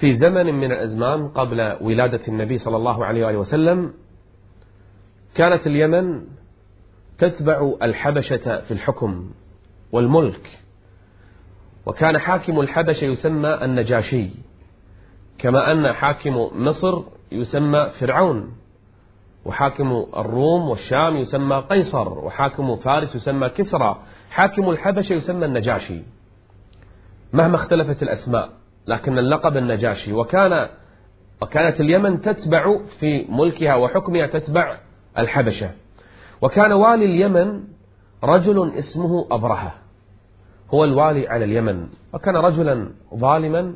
في زمن من الأزمان قبل ولادة النبي صلى الله عليه وآله وسلم كانت اليمن تتبع الحبشة في الحكم والملك. وكان حاكم الحبشة يسمى النجاشي كما أن حاكم مصر يسمى فرعون وحاكم الروم والشام يسمى قيصر وحاكم فارس يسمى كسرى. حاكم الحبشة يسمى النجاشي مهما اختلفت الأسماء. لكن اللقب النجاشي وكان وكانت اليمن تتبع في ملكها وحكمها تتبع الحبشة. وكان والي اليمن رجل اسمه أبرهة. هو الوالي على اليمن. وكان رجلا ظالما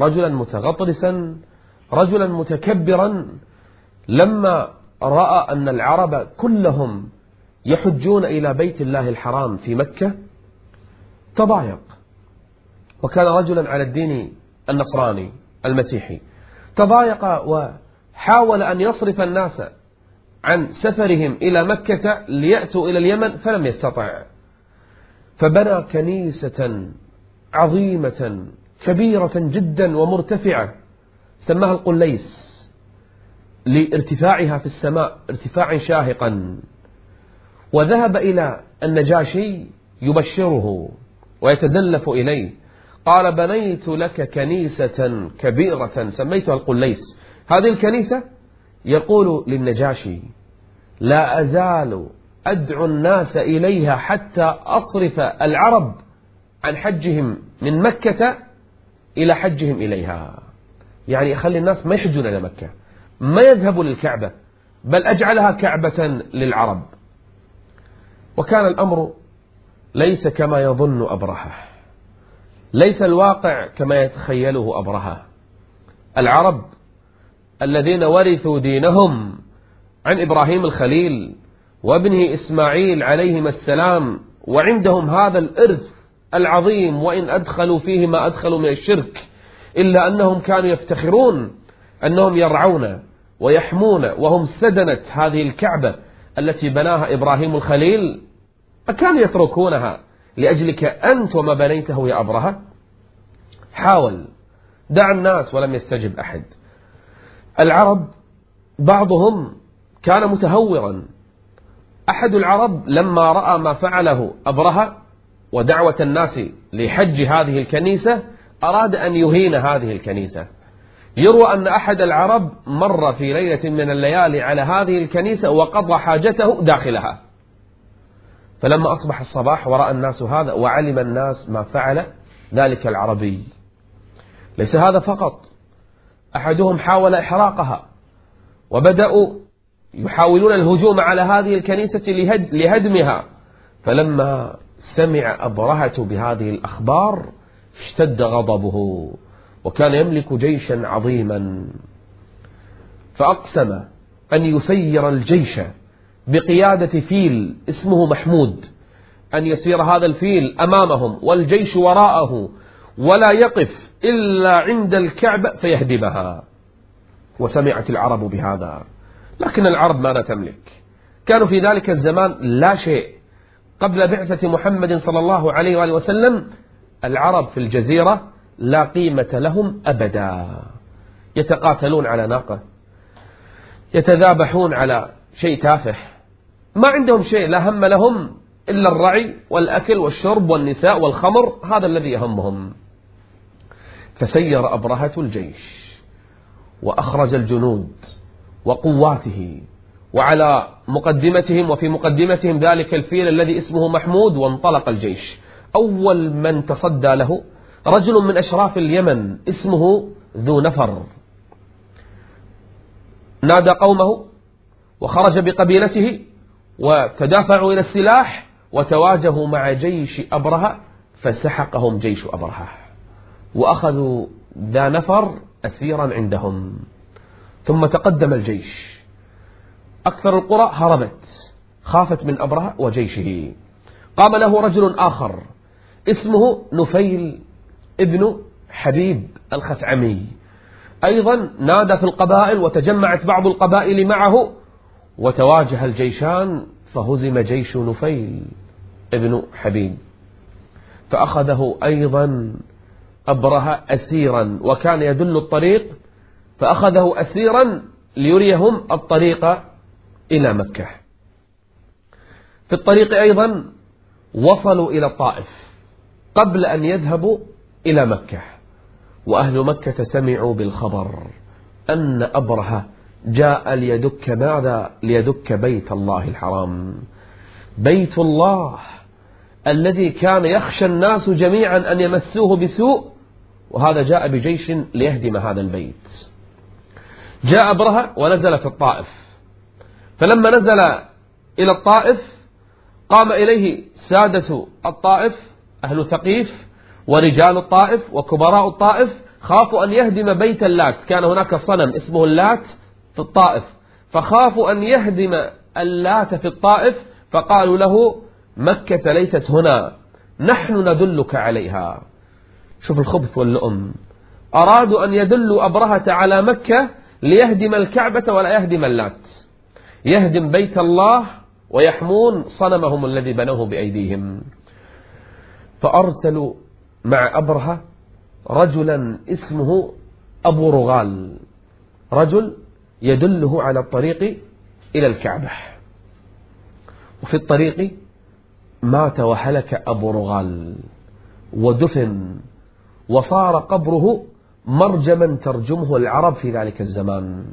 رجلا متغطرسا رجلا متكبرا. لما رأى أن العرب كلهم يحجون إلى بيت الله الحرام في مكة تضايق. وكان رجلا على الدين النصراني المسيحي. تضايق وحاول أن يصرف الناس عن سفرهم إلى مكة ليأتوا إلى اليمن فلم يستطع. فبنى كنيسة عظيمة كبيرة جدا ومرتفعة سماها القليس لارتفاعها في السماء ارتفاعا شاهقا. وذهب إلى النجاشي يبشره ويتزلف إليه. قال بنيت لك كنيسة كبيرة سميتها القليس. هذه الكنيسة يقول للنجاشي لا أزال أدعو الناس إليها حتى أصرف العرب عن حجهم من مكة إلى حجهم إليها. يعني أخلي الناس ما يحجون إلى مكة ما يذهبوا للكعبة بل أجعلها كعبة للعرب. وكان الأمر ليس كما يظن أبرهة. ليس الواقع كما يتخيله أبرهة. العرب الذين ورثوا دينهم عن إبراهيم الخليل وابنه إسماعيل عليهما السلام وعندهم هذا الإرث العظيم وإن أدخلوا فيه ما أدخلوا من الشرك إلا أنهم كانوا يفتخرون أنهم يرعون ويحمون وهم سدنة هذه الكعبة التي بناها إبراهيم الخليل. أكانوا يتركونها. لأجلك أنت وما بنيته يا أبرهة. حاول. دع الناس ولم يستجب أحد. العرب بعضهم كان متهورا. أحد العرب لما رأى ما فعله أبرهة ودعوة الناس لحج هذه الكنيسة أراد أن يهين هذه الكنيسة. يروى أن أحد العرب مر في ليلة من الليالي على هذه الكنيسة وقضى حاجته داخلها. فلما أصبح الصباح ورأى الناس هذا وعلم الناس ما فعل ذلك العربي. ليس هذا فقط. أحدهم حاول إحراقها وبدأوا يحاولون الهجوم على هذه الكنيسة لهدمها. فلما سمع أبرهة بهذه الأخبار اشتد غضبه وكان يملك جيشا عظيما. فأقسم أن يسير الجيش بقيادة فيل اسمه محمود أن يسير هذا الفيل أمامهم والجيش وراءه ولا يقف إلا عند الكعبة فيهدمها. وسمعت العرب بهذا. لكن العرب ماذا تملك؟ كانوا في ذلك الزمان لا شيء. قبل بعثة محمد صلى الله عليه وآله وسلم العرب في الجزيرة لا قيمة لهم أبدا. يتقاتلون على ناقة يتذابحون على شيء تافه. ما عندهم شيء لا هم لهم إلا الرعي والأكل والشرب والنساء والخمر هذا الذي يهمهم. فسير أبرهة الجيش وأخرج الجنود وقواته وعلى مقدمتهم وفي مقدمتهم ذلك الفيل الذي اسمه محمود وانطلق الجيش. أول من تصدى له رجل من أشراف اليمن اسمه ذو نفر. نادى قومه وخرج بقبيلته وتدافعوا إلى السلاح وتواجهوا مع جيش أبرهة فسحقهم جيش أبرهة وأخذوا ذا نفر أسيرا عندهم. ثم تقدم الجيش. أكثر القرى هربت خافت من أبرهة وجيشه. قام له رجل آخر اسمه نفيل ابن حبيب الخثعمي. أيضا نادى في القبائل وتجمعت بعض القبائل معه وتواجه الجيشان فهزم جيش نفيل ابن حبيب. فأخذه أيضا أبرهة أسيرا وكان يدل الطريق فأخذه أسيرا ليريهم الطريق إلى مكة. في الطريق أيضا وصلوا إلى الطائف قبل أن يذهبوا إلى مكة. وأهل مكة سمعوا بالخبر أن أبرهة جاء ليدك ماذا ليدك بيت الله الحرام. بيت الله الذي كان يخشى الناس جميعا أن يمسوه بسوء وهذا جاء بجيش ليهدم هذا البيت. جاء أبرهة ونزل في الطائف. فلما نزل إلى الطائف قام إليه سادة الطائف أهل ثقيف ورجال الطائف وكبراء الطائف خافوا أن يهدم بيت اللات. كان هناك صنم اسمه اللات في الطائف. فخافوا أن يهدم اللات في الطائف فقالوا له مكة ليست هنا نحن ندلك عليها. شوف الخبث واللؤم. أرادوا أن يدلوا أبرهة على مكة ليهدم الكعبة ولا يهدم اللات. يهدم بيت الله ويحمون صنمهم الذي بنوه بأيديهم. فأرسلوا مع أبرهة رجلا اسمه أبو رغال. رجل يدله على الطريق إلى الكعبة. وفي الطريق مات وهلك أبو رغال ودفن وصار قبره مرجما ترجمه العرب في ذلك الزمان.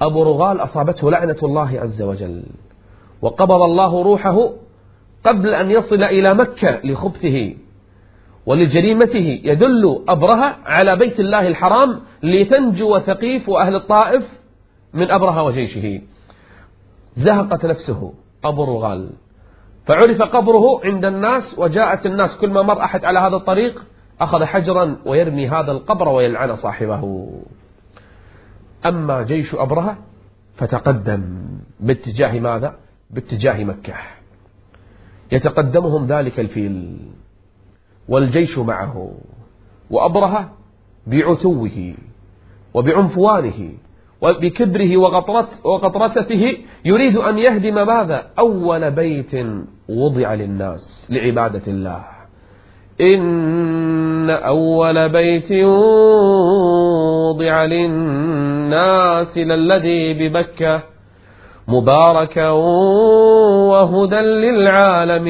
أبو رغال أصابته لعنة الله عز وجل وقبض الله روحه قبل أن يصل إلى مكة لخبثه ولجريمته. يدل أبرهة على بيت الله الحرام لتنجو ثقيف وأهل الطائف من أبرهة وجيشه. زهقت نفسه أبو رغال فعرف قبره عند الناس وجاءت الناس. كل ما مر أحد على هذا الطريق أخذ حجرا ويرمي هذا القبر ويلعن صاحبه. أما جيش أبرهة فتقدم باتجاه ماذا؟ باتجاه مكة. يتقدمهم ذلك الفيل والجيش معه. وأبرهة بعتوه وبعنفوانه وبكبره وغطرسته يريد أن يهدم ماذا؟ أول بيت وضع للناس لعبادة الله. إن أول بيت وضع للناس للذي ببكة مباركا وهدى للعالمين.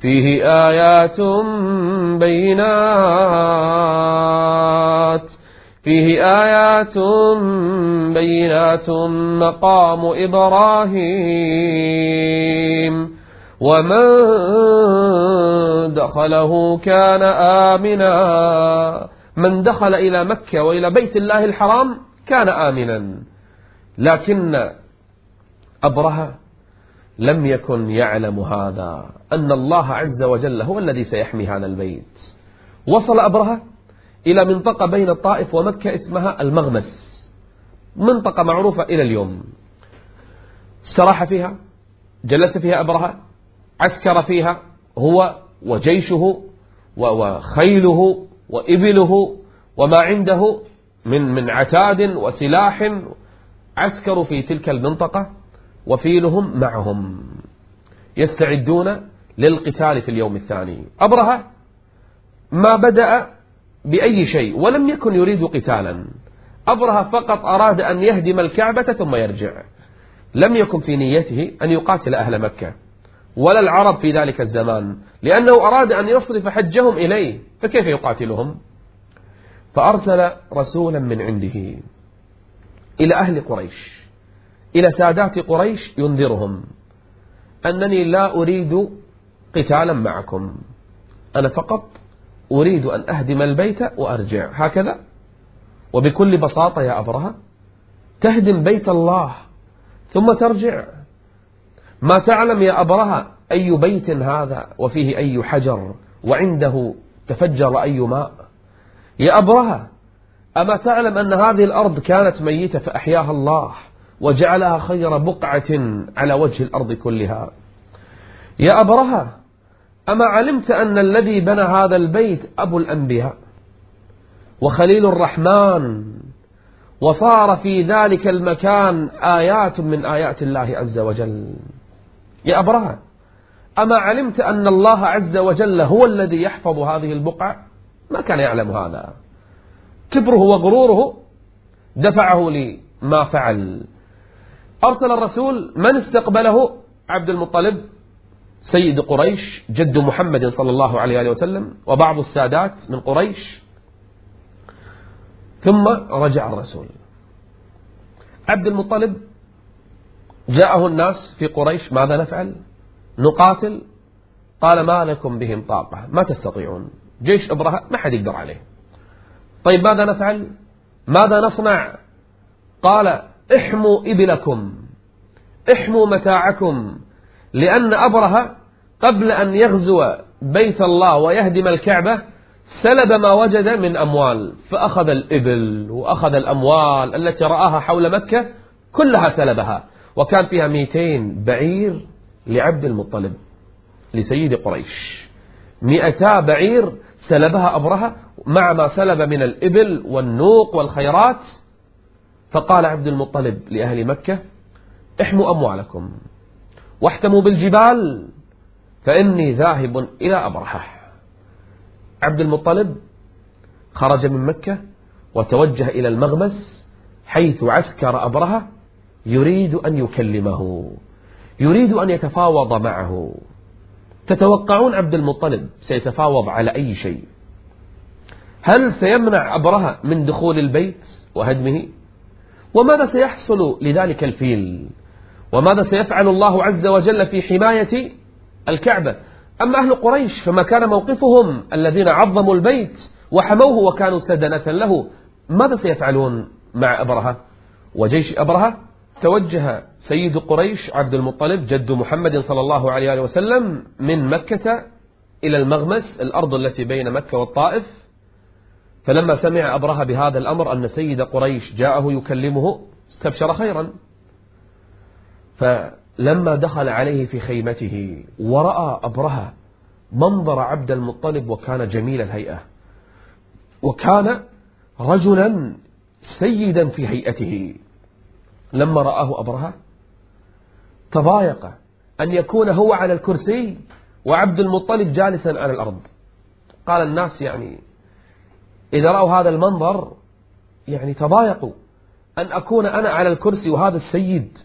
فيه آيات بينات فيه آيات بينات مقام إبراهيم. ومن دخله كان آمنا. من دخل إلى مكة وإلى بيت الله الحرام كان آمنا. لكن أبرهة لم يكن يعلم هذا أن الله عز وجل هو الذي سيحمي هذا البيت. وصل أبرهة إلى منطقة بين الطائف ومكة اسمها المغمس. منطقة معروفة إلى اليوم. استراح فيها جلس فيها أبرهة عسكر فيها هو وجيشه وخيله وإبله وما عنده من من عتاد وسلاح عسكروا في تلك المنطقة وفيلهم معهم. يستعدون للقتال في اليوم الثاني. أبرهة ما بدأ بأي شيء ولم يكن يريد قتالا. أبرهة فقط أراد أن يهدم الكعبة ثم يرجع. لم يكن في نيته أن يقاتل أهل مكة ولا العرب في ذلك الزمان لأنه أراد أن يصرف حجهم إليه فكيف يقاتلهم؟ فأرسل رسولا من عنده إلى أهل قريش إلى سادات قريش ينذرهم. أنني لا أريد قتالا معكم أنا فقط أريد أن أهدم البيت وأرجع. هكذا؟ وبكل بساطة يا أبرهة تهدم بيت الله ثم ترجع. ما تعلم يا أبرهة أي بيت هذا وفيه أي حجر وعنده تفجر أي ماء؟ يا أبرهة أما تعلم أن هذه الأرض كانت ميتة فأحياها الله وجعلها خير بقعة على وجه الأرض كلها؟ يا أبرهة أما علمت أن الذي بنى هذا البيت أبو الأنبياء وخليل الرحمن وصار في ذلك المكان آيات من آيات الله عز وجل. يا أبرهة أما علمت أن الله عز وجل هو الذي يحفظ هذه البقعة ما كان يعلم هذا. كبره وغروره دفعه لما فعل. أرسل الرسول من استقبله؟ عبد المطلب. سيد قريش جد محمد صلى الله عليه وسلم وبعض السادات من قريش. ثم رجع الرسول. عبد المطلب جاءه الناس في قريش ماذا نفعل؟ نقاتل. قال ما لكم بهم طاقة ما تستطيعون. جيش إبرهة ما حد يقدر عليه. طيب ماذا نفعل؟ ماذا نصنع؟ قال احموا إبلكم احموا متاعكم. لأن أبرهة قبل أن يغزو بيت الله ويهدم الكعبة سلب ما وجد من أموال فأخذ الإبل وأخذ الأموال التي رآها حول مكة كلها سلبها وكان فيها 200 بعير لعبد المطلب لسيد قريش. 200 بعير سلبها أبرهة مع ما سلب من الإبل والنوق والخيرات فقال عبد المطلب لأهل مكة احموا أموالكم. واحتموا بالجبال فإني ذاهب إلى أبرهة عبد المطلب خرج من مكة وتوجه إلى المغمس حيث عسكر أبرهة يريد أن يكلمه يريد أن يتفاوض معه. تتوقعون عبد المطلب سيتفاوض على أي شيء؟ هل سيمنع أبرهة من دخول البيت وهدمه؟ وماذا سيحصل لذلك الفيل؟ وماذا سيفعل الله عز وجل في حماية الكعبة؟ أما أهل قريش فما كان موقفهم الذين عظموا البيت وحموه وكانوا سدنة له ماذا سيفعلون مع أبرهة؟ وجيش أبرهة توجه سيد قريش عبد المطلب جد محمد صلى الله عليه وسلم من مكة إلى المغمس الأرض التي بين مكة والطائف. فلما سمع أبرهة بهذا الأمر أن سيد قريش جاءه يكلمه استبشر خيرا. فلما دخل عليه في خيمته ورأى أبرهة منظر عبد المطلب وكان جميل الهيئة وكان رجلا سيدا في هيئته. لما رآه أبرهة تضايق أن يكون هو على الكرسي وعبد المطلب جالسا على الأرض. قال الناس يعني إذا رأوا هذا المنظر يعني تضايقوا أن أكون أنا على الكرسي وهذا السيد.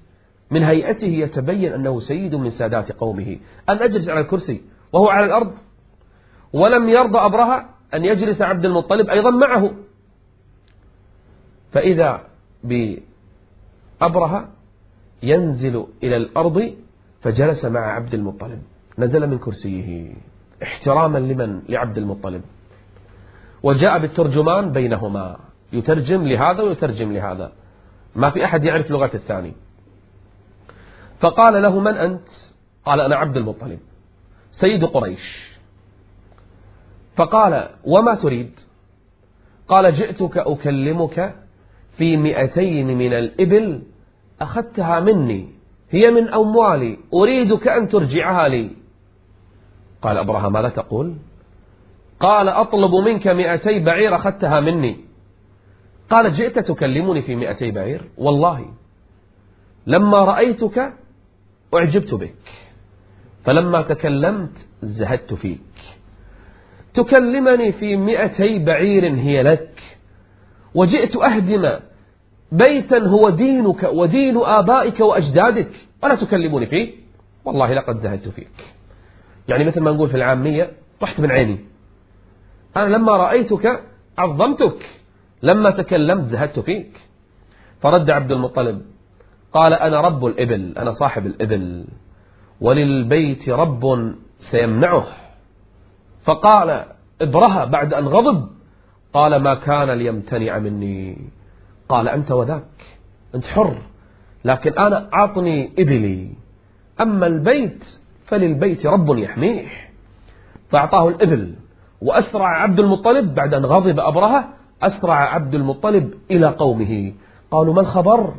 من هيئته يتبين أنه سيد من سادات قومه. أن أجلس على الكرسي وهو على الأرض ولم يرضى أبرهة أن يجلس عبد المطلب أيضا معه. فإذا بأبرهة ينزل إلى الأرض فجلس مع عبد المطلب. نزل من كرسيه احتراما لمن؟ لعبد المطلب. وجاء بالترجمان بينهما. يترجم لهذا ويترجم لهذا. ما في أحد يعرف لغة الثاني. فقال له من أنت؟ قال أنا عبد المطلب سيد قريش. فقال وما تريد؟ قال جئتك أكلمك في مئتين من الإبل أخذتها مني هي من أموالي أريدك أن ترجعها لي. قال أبرهة ماذا تقول؟ قال أطلب منك مئتي بعير أخذتها مني. قال جئت تكلمني في مئتي بعير؟ والله لما رأيتك أعجبت بك. فلما تكلمت زهدت فيك. تكلمني في مئتي بعير هي لك. وجئت أهدم بيتا هو دينك ودين آبائك وأجدادك. ولا تكلمني فيه؟ والله لقد زهدت فيك. يعني مثل ما نقول في العامية طحت من عيني. أنا لما رأيتك عظمتك. لما تكلمت زهدت فيك. فرد عبد المطلب قال أنا رب الإبل أنا صاحب الإبل. وللبيت رب سيمنعه. فقال ابرها بعد أن غضب قال ما كان ليمتنع مني. قال أنت وذاك أنت حر لكن أنا أعطني إبلي. أما البيت فللبيت رب يحميه. فأعطاه الإبل وأسرع عبد المطلب بعد أن غضب أبرهة أسرع عبد المطلب إلى قومه. قالوا ما الخبر؟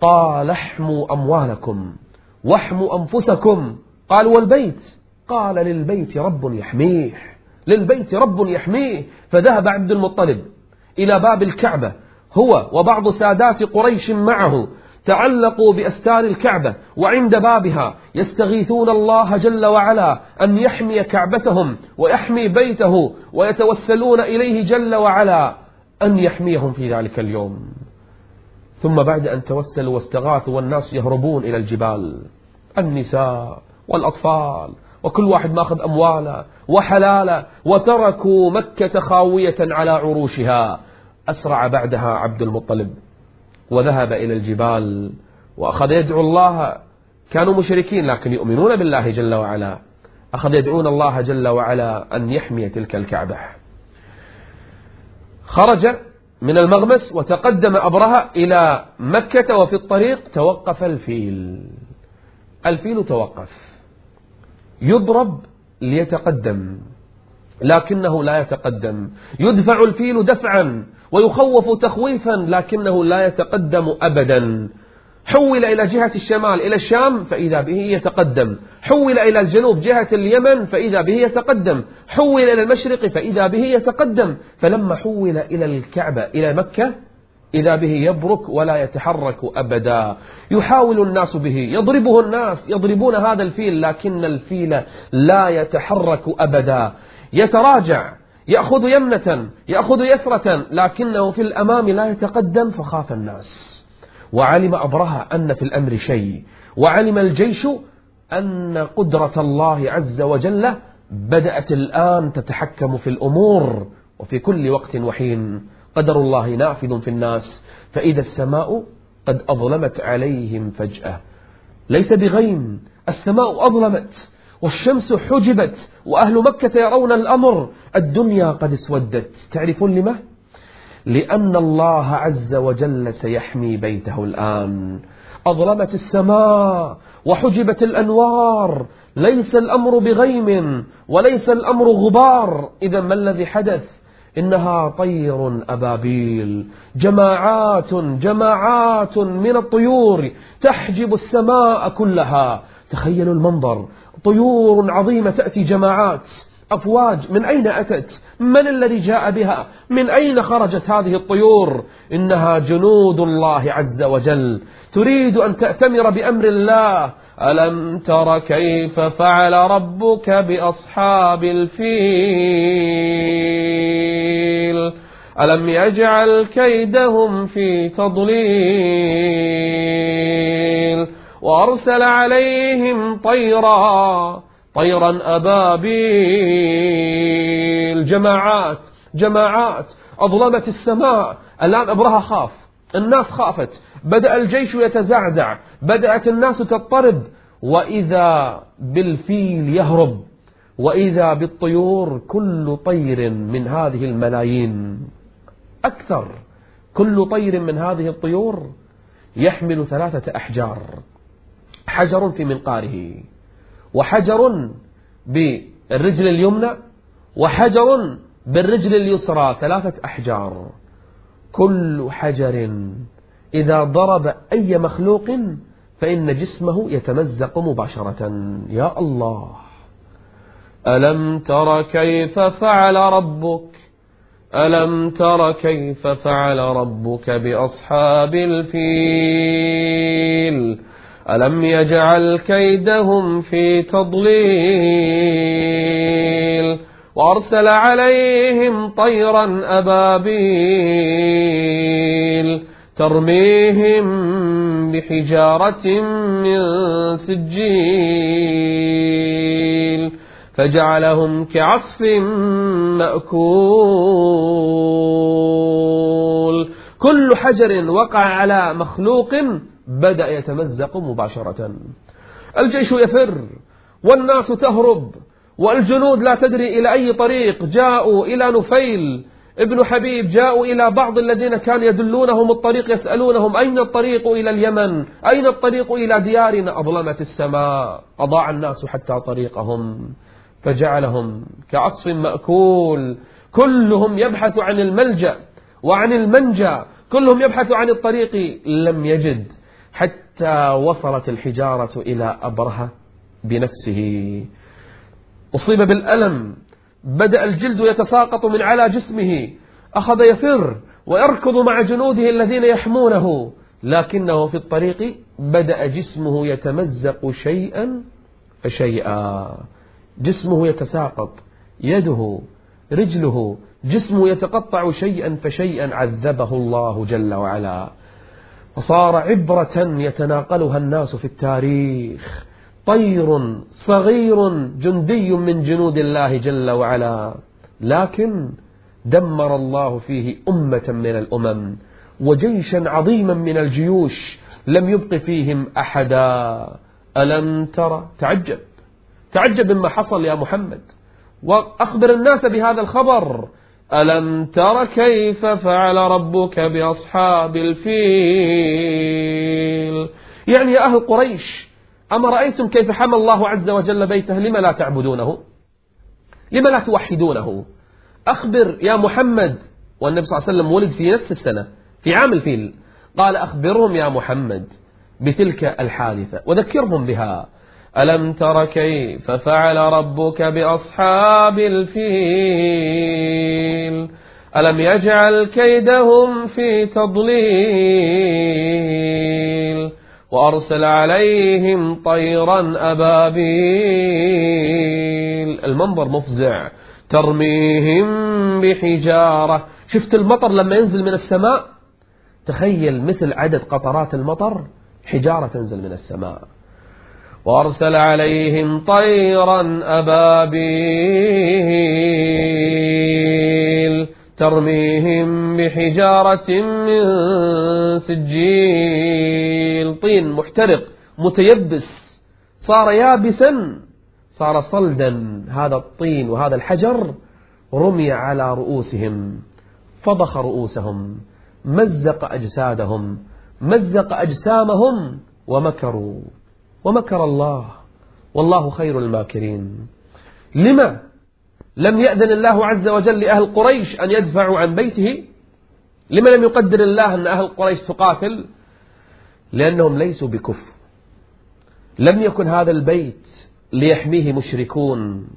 قال احموا أموالكم واحموا أنفسكم. قال والبيت؟ قال للبيت رب يحميه للبيت رب يحميه. فذهب عبد المطلب إلى باب الكعبة هو وبعض سادات قريش معه تعلقوا بأستار الكعبة وعند بابها يستغيثون الله جل وعلا أن يحمي كعبتهم ويحمي بيته ويتوسلون إليه جل وعلا أن يحميهم في ذلك اليوم. ثم بعد أن توسلوا واستغاثوا والناس يهربون إلى الجبال. النساء والأطفال وكل واحد ماخذ أمواله وحلاله وتركوا مكة خاوية على عروشها. أسرع بعدها عبد المطلب وذهب إلى الجبال وأخذ يدعو الله. كانوا مشركين لكن يؤمنون بالله جل وعلا. أخذ يدعون الله جل وعلا أن يحمي تلك الكعبة. خرج من المغمس وتقدم أبرهة إلى مكة وفي الطريق توقف الفيل. الفيل توقف. يضرب ليتقدم لكنه لا يتقدم. يدفع الفيل دفعا ويخوف تخويفا لكنه لا يتقدم أبدا. حول إلى جهة الشمال إلى الشام فإذا به يتقدم. حول إلى الجنوب جهة اليمن فإذا به يتقدم. حول إلى المشرق فإذا به يتقدم. فلما حول إلى الكعبة إلى مكة إذا به يبرك ولا يتحرك أبدا. يحاول الناس به يضربه الناس يضربون هذا الفيل لكن الفيل لا يتحرك أبدا. يتراجع يأخذ يمنة يأخذ يسرة لكنه في الأمام لا يتقدم فخاف الناس. وعلم أبرهة أن في الأمر شيء وعلم الجيش أن قدرة الله عز وجل بدأت الآن تتحكم في الأمور وفي كل وقت وحين. قدر الله نافذ في الناس فإذا السماء قد أظلمت عليهم فجأة. ليس بغيم السماء أظلمت والشمس حجبت وأهل مكة يرون الأمر الدنيا قد اسودت. تعرفون لما؟ لأن الله عز وجل سيحمي بيته الآن. أظلمت السماء وحجبت الأنوار. ليس الأمر بغيم وليس الأمر غبار. إذا ما الذي حدث؟ إنها طير أبابيل. جماعات جماعات من الطيور تحجب السماء كلها. تخيلوا المنظر. طيور عظيمة تأتي جماعات. أفواج من أين أتت؟ من الذي جاء بها؟ من أين خرجت هذه الطيور؟ إنها جنود الله عز وجل. تريد أن تأتمر بأمر الله. ألم تر كيف فعل ربك بأصحاب الفيل؟ ألم يجعل كيدهم في تضليل؟ وأرسل عليهم طيرا. طيرا أبابيل. جماعات جماعات أظلمت السماء. الآن أبرهة خاف الناس خافت بدأ الجيش يتزعزع بدأت الناس تضطرب. وإذا بالفيل يهرب وإذا بالطيور كل طير من هذه الملايين. أكثر كل طير من هذه الطيور يحمل ثلاثة أحجار. حجر في منقاره. وحجر بالرجل اليمنى وحجر بالرجل اليسرى ثلاثة أحجار. كل حجر إذا ضرب أي مخلوق فإن جسمه يتمزق مباشرة. يا الله. ألم تر كيف فعل ربك؟ ألم تر كيف فعل ربك بأصحاب الفيل؟ ألم يجعل كيدهم في تضليل وأرسل عليهم طيرا أبابيل ترميهم بحجارة من سجيل فجعلهم كعصف مأكول كل حجر وقع على مخلوق بدأ يتمزق مباشرة. الجيش يفر والناس تهرب والجنود لا تدري إلى أي طريق جاءوا إلى نفيل. ابن حبيب جاءوا إلى بعض الذين كان يدلونهم الطريق يسألونهم أين الطريق إلى اليمن؟ أين الطريق إلى ديارنا أظلمت السماء؟ أضاع الناس حتى طريقهم فجعلهم كعصف مأكول. كلهم يبحث عن الملجأ وعن المنجى كلهم يبحث عن الطريق. لم يجد حتى وصلت الحجارة إلى أبرهة بنفسه. أصيب بالألم بدأ الجلد يتساقط من على جسمه أخذ يفر ويركض مع جنوده الذين يحمونه. لكنه في الطريق بدأ جسمه يتمزق شيئا فشيئا. جسمه يتساقط يده رجله جسمه يتقطع شيئا فشيئا عذبه الله جل وعلا. فصار عبرة يتناقلها الناس في التاريخ. طير صغير جندي من جنود الله جل وعلا. لكن دمر الله فيه أمة من الأمم وجيشا عظيما من الجيوش لم يبق فيهم أحدا. ألم ترى تعجب. تعجب مما حصل يا محمد. وأخبر الناس بهذا الخبر. ألم تر كيف فعل ربك بأصحاب الفيل؟ يعني يا أهل قريش أما رأيتم كيف حمى الله عز وجل بيته؟ لما لا تعبدونه؟ لما لا توحدونه؟ أخبر يا محمد والنبي صلى الله عليه وسلم ولد في نفس السنة في عام الفيل قال أخبرهم يا محمد بتلك الحادثة وذكرهم بها. ألم تر كيف فعل ربك بأصحاب الفيل؟ ألم يجعل كيدهم في تضليل؟ وأرسل عليهم طيرا أبابيل. المنظر مفزع. ترميهم بحجارة. شفت المطر لما ينزل من السماء؟ تخيل مثل عدد قطرات المطر حجارة تنزل من السماء. وأرسل عليهم طيرا أبابيل ترميهم بحجارة من سجيل. طين محترق متيبس صار يابسا صار صلدا. هذا الطين وهذا الحجر رمي على رؤوسهم فضخ رؤوسهم مزق أجسادهم مزق أجسامهم ومكروا. ومكر الله. والله خير الماكرين. لما لم يأذن الله عز وجل لأهل قريش أن يدفعوا عن بيته؟ لما لم يقدر الله أن أهل قريش تقاتل؟ لأنهم ليسوا بكفر. لم يكن هذا البيت ليحميه مشركون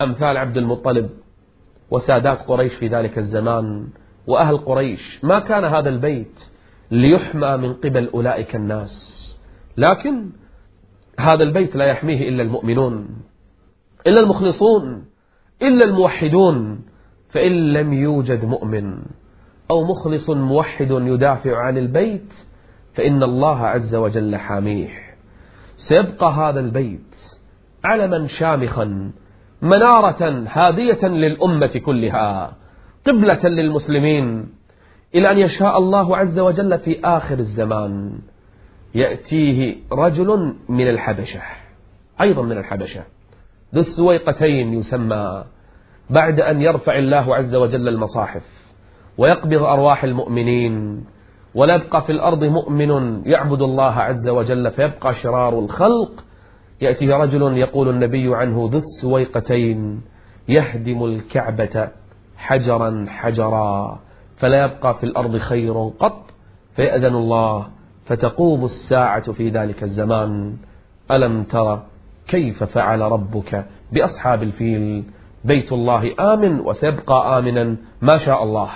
أمثال عبد المطلب وسادات قريش في ذلك الزمان وأهل قريش. ما كان هذا البيت ليحمى من قبل أولئك الناس. لكن هذا البيت لا يحميه إلا المؤمنون إلا المخلصون إلا الموحدون فإن لم يوجد مؤمن أو مخلص موحد يدافع عن البيت فإن الله عز وجل حاميه. سيبقى هذا البيت علما شامخا منارة هادية للأمة كلها قبلة للمسلمين إلى أن يشاء الله عز وجل في آخر الزمان. يأتيه رجل من الحبشة أيضا من الحبشة. ذو السويقتين يسمى بعد أن يرفع الله عز وجل المصاحف ويقبض أرواح المؤمنين ولا يبقى في الأرض مؤمن يعبد الله عز وجل فيبقى شرار الخلق يأتيه رجل يقول النبي عنه ذو السويقتين يهدم الكعبة حجرا حجرا فلا يبقى في الأرض خير قط فيأذن الله فتقوم الساعة في ذلك الزمان. ألم ترى كيف فعل ربك بأصحاب الفيل؟ بيت الله آمن وسيبقى آمنا. ما شاء الله.